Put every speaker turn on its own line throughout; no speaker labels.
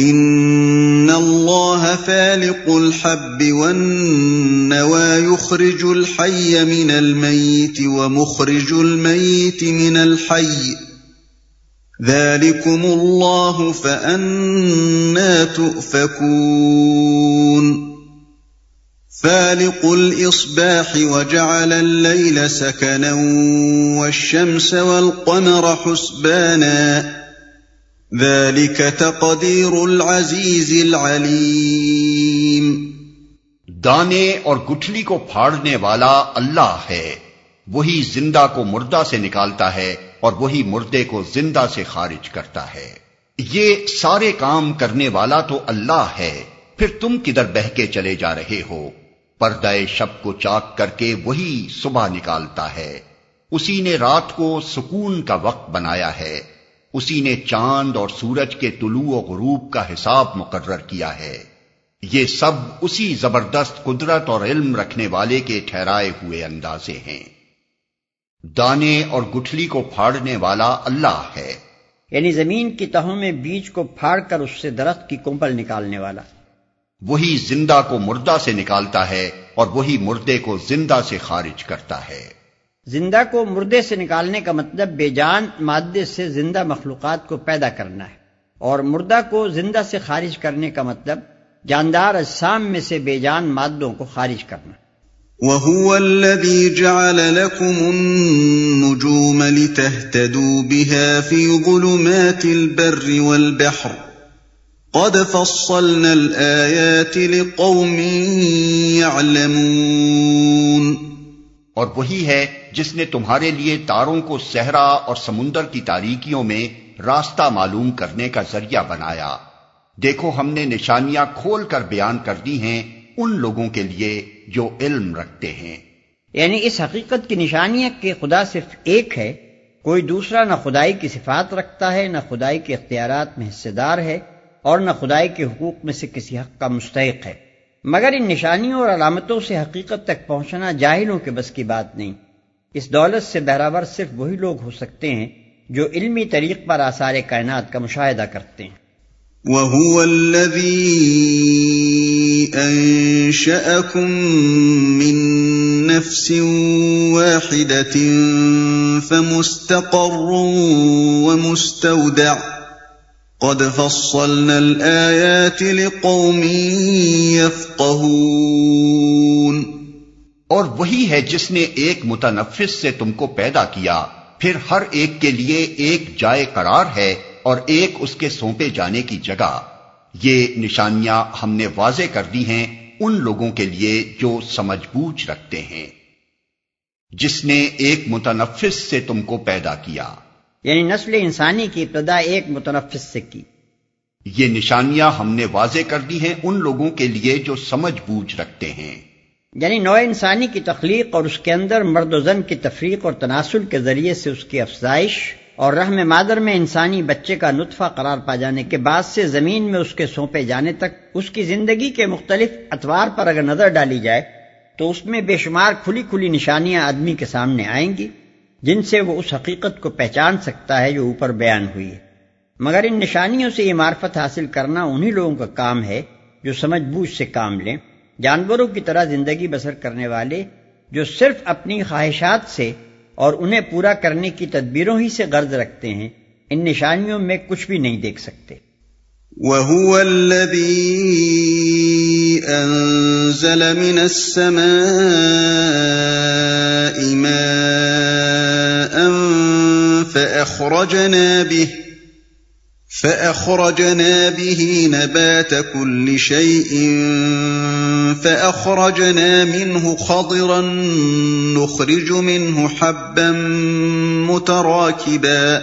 ان الله فالق الحب والنوى يخرج الحي من الميت ومخرج الميت من الحي ذلكم الله فأنا تؤفكون فالق الإصباح وجعل الليل سكنا والشمس والقمر حسبانا ذلك تقدير العزيز العليم.
دانے اور گٹھلی کو پھاڑنے والا اللہ ہے۔ وہی زندہ کو مردہ سے نکالتا ہے اور وہی مردے کو زندہ سے خارج کرتا ہے۔ یہ سارے کام کرنے والا تو اللہ ہے۔ پھر تم کدھر بہ کے چلے جا رہے ہو؟ پردہ شب کو چاک کر کے وہی صبح نکالتا ہے۔ اسی نے رات کو سکون کا وقت بنایا ہے۔ اسی نے چاند اور سورج کے طلوع و غروب کا حساب مقرر کیا ہے۔ یہ سب اسی زبردست قدرت اور علم رکھنے والے کے ٹھہرائے ہوئے اندازے ہیں۔ دانے اور گٹھلی کو پھاڑنے والا اللہ ہے۔
یعنی زمین کی تہوں میں بیج کو پھاڑ کر اس سے درخت کی کمپل نکالنے والا۔
وہی زندہ کو مردہ سے نکالتا ہے اور وہی مردے کو زندہ سے خارج کرتا ہے۔
زندہ کو مردے سے نکالنے کا مطلب بے جان، مادے سے زندہ مخلوقات کو پیدا کرنا ہے۔ اور مردہ کو زندہ سے خارج کرنے کا مطلب جاندار اجسام میں سے بے جان مادوں کو خارج کرنا۔
وهو الذي جعل لكم النجوم لتهتدوا بها في ظلمات البر والبحر قد فصلنا الآيات لقوم يعلمون
اور وہی ہے جس نے تمہارے لیے تاروں کو صحرا اور سمندر کی تاریکیوں میں راستہ معلوم کرنے کا ذریعہ بنایا۔ دیکھو ہم نے نشانیاں کھول کر بیان کر دی ہیں ان لوگوں کے لیے جو علم رکھتے ہیں۔
یعنی اس حقیقت کی نشانی ہے کہ خدا صرف ایک ہے، کوئی دوسرا نہ خدائی کی صفات رکھتا ہے، نہ خدائی کے اختیارات میں حصے دار ہے اور نہ خدائی کے حقوق میں سے کسی حق کا مستحق ہے۔ مگر ان نشانیوں اور علامتوں سے حقیقت تک پہنچنا جاہلوں کے بس کی بات نہیں۔ اس دولت سے بہراور صرف وہی لوگ ہو سکتے ہیں جو علمی طریق پر آثار کائنات کا مشاہدہ کرتے ہیں۔
وهو الذي انشاكم من نفس واحده فمستقر ومستودع قد فصلنا الايات لقوم يفقهون
اور وہی ہے جس نے ایک متنفس سے تم کو پیدا کیا۔ پھر ہر ایک کے لیے ایک جائے قرار ہے اور ایک اس کے سونپے جانے کی جگہ۔ یہ نشانیاں ہم نے واضح کر دی ہیں ان لوگوں کے لیے جو سمجھ بوجھ رکھتے ہیں۔ جس نے ایک متنفس سے تم کو پیدا کیا۔
یعنی نسل انسانی کی ابتدا ایک متنفس سے کی۔
یہ نشانیاں ہم نے واضح کر دی ہیں ان لوگوں کے لیے جو سمجھ بوجھ رکھتے ہیں۔
یعنی نو انسانی کی تخلیق اور اس کے اندر مرد و زن کی تفریق اور تناسل کے ذریعے سے اس کی افزائش اور رحم مادر میں انسانی بچے کا نطفہ قرار پا جانے کے بعد سے زمین میں اس کے سونپے جانے تک اس کی زندگی کے مختلف اتوار پر اگر نظر ڈالی جائے تو اس میں بے شمار کھلی کھلی نشانیاں آدمی کے سامنے آئیں گی۔ جن سے وہ اس حقیقت کو پہچان سکتا ہے جو اوپر بیان ہوئی ہے۔ مگر ان نشانیوں سے یہ معرفت حاصل کرنا انہی لوگوں کا کام ہے جو سمجھ بوجھ سے کام لیں۔ جانوروں کی طرح زندگی بسر کرنے والے جو صرف اپنی خواہشات سے اور انہیں پورا کرنے کی تدبیروں ہی سے غرض رکھتے ہیں، ان نشانیوں میں کچھ بھی نہیں دیکھ سکتے۔
وَهُوَ الَّذِي أَنزَلَ مِنَ السَّمَاءِ مَاءً فَأَخْرَجْنَا بِهِ فأخرجنا به نبات كل شيء فأخرجنا منه خضرا نخرج منه حبا متراكبا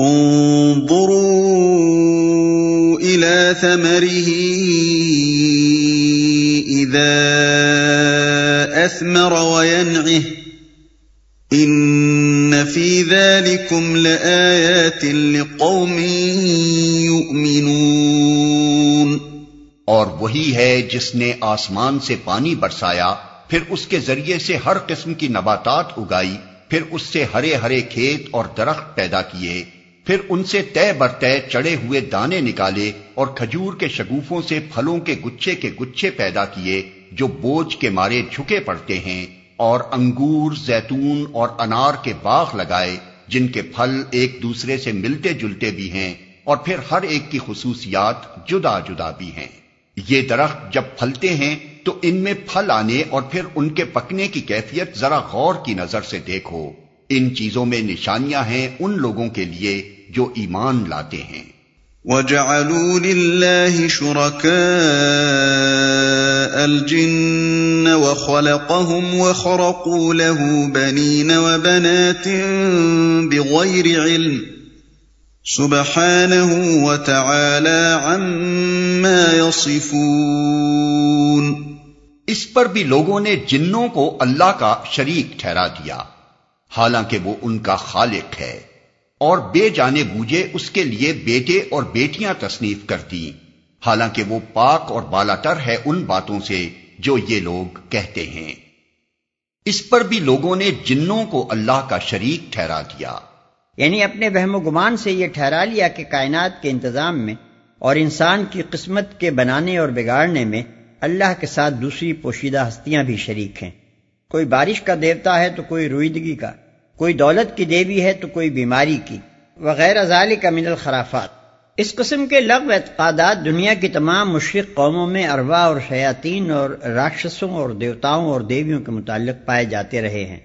انظروا إلى ثمره إذا أثمر وينعه إن في ذلكم لآيات لقوم يؤمنون
اور وہی ہے جس نے آسمان سے پانی برسایا، پھر اس کے ذریعے سے ہر قسم کی نباتات اگائی، پھر اس سے ہرے ہرے کھیت اور درخت پیدا کیے۔ پھر ان سے طے برتے چڑے ہوئے دانے نکالے اور کھجور کے شگوفوں سے پھلوں کے گچھے کے گچھے پیدا کیے جو بوجھ کے مارے جھکے پڑتے ہیں اور انگور، زیتون اور انار کے باغ لگائے جن کے پھل ایک دوسرے سے ملتے جلتے بھی ہیں اور پھر ہر ایک کی خصوصیات جدا جدا بھی ہیں۔ یہ درخت جب پھلتے ہیں تو ان میں پھل آنے اور پھر ان کے پکنے کی کیفیت ذرا غور کی نظر سے دیکھو۔ ان چیزوں میں نشانیاں ہیں ان لوگوں کے لیے جو ایمان لاتے ہیں۔
وَجَعَلُوا لِلَّهِ شُرَكَاءَ الْجِنَّ وَخَلَقَهُمْ وَخَرَقُوا لَهُ بَنِينَ وَبَنَاتٍ بِغَيْرِ عِلْمٍ سبحانه وتعالى عما يصفون۔
اس پر بھی لوگوں نے جنوں کو اللہ کا شریک ٹھہرا دیا۔ حالانکہ وہ ان کا خالق ہے۔ اور بے جانے بوجھے اس کے لیے بیٹے اور بیٹیاں تصنیف کرتی حالانکہ وہ پاک اور بالاتر ہے ان باتوں سے جو یہ لوگ کہتے ہیں۔ اس پر بھی لوگوں نے جنوں کو اللہ کا شریک ٹھہرا دیا۔
یعنی اپنے وہم و گمان سے یہ ٹھہرا لیا کہ کائنات کے انتظام میں اور انسان کی قسمت کے بنانے اور بگاڑنے میں اللہ کے ساتھ دوسری پوشیدہ ہستیاں بھی شریک ہیں۔ کوئی بارش کا دیوتا ہے تو کوئی رویدگی کا۔ کوئی دولت کی دیوی ہے تو کوئی بیماری کی وغیرہ ذالک کا من الخرافات۔ اس قسم کے لغو اعتقادات دنیا کی تمام مشرق قوموں میں اروا اور شیاطین اور راکشسوں اور دیوتاؤں اور دیویوں کے متعلق پائے جاتے رہے ہیں۔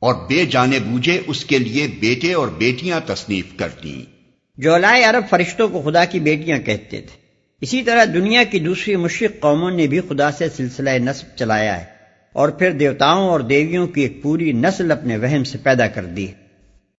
اور بے جانے بوجھے اس کے لیے بیٹے اور بیٹیاں تصنیف کرتی۔
جولائے عرب فرشتوں کو خدا کی بیٹیاں کہتے تھے۔ اسی طرح دنیا کی دوسری مشرق قوموں نے بھی خدا سے سلسلہ نصب چلایا ہے۔ اور پھر دیوتاؤں اور دیویوں کی ایک پوری نسل اپنے وہم سے پیدا کر دی۔ ہے